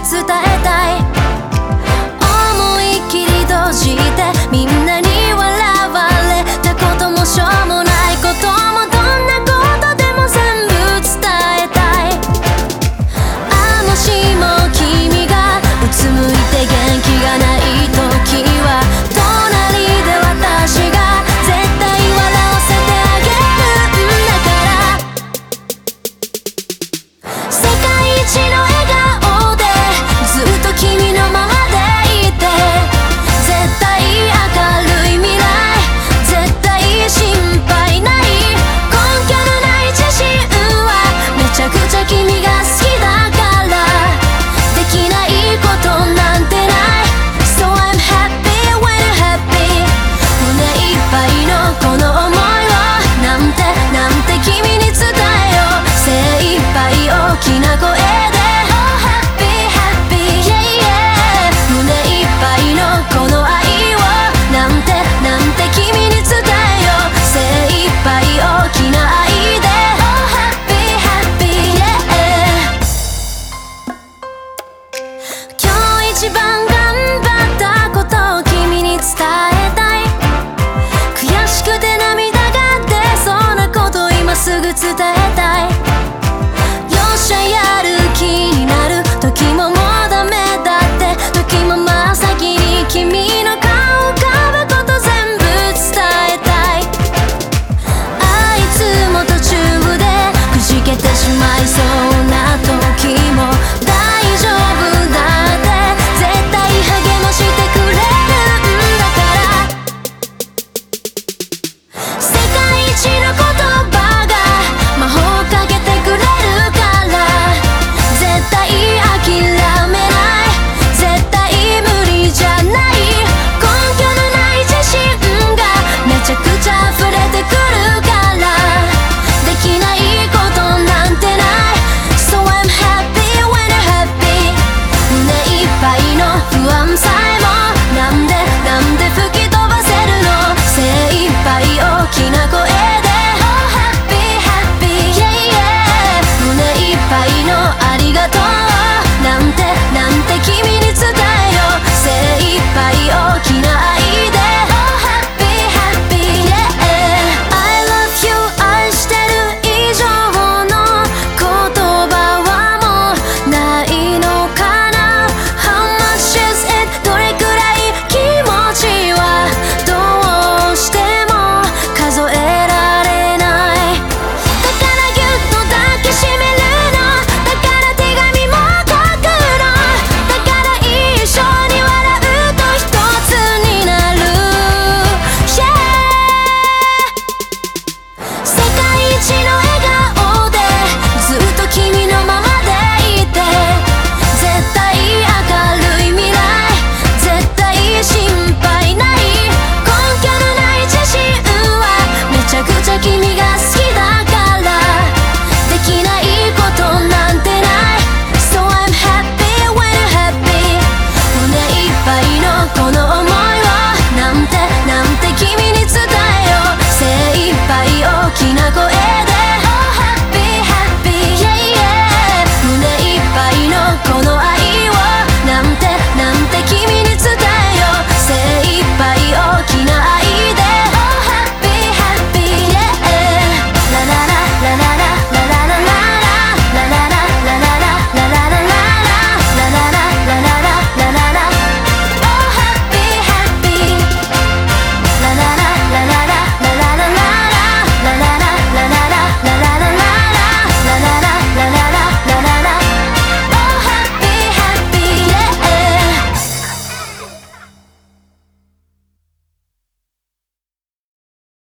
伝えたい。一番頑張ったことを君に伝えたい。悔しくて涙が出そうなこと今すぐ伝えたい。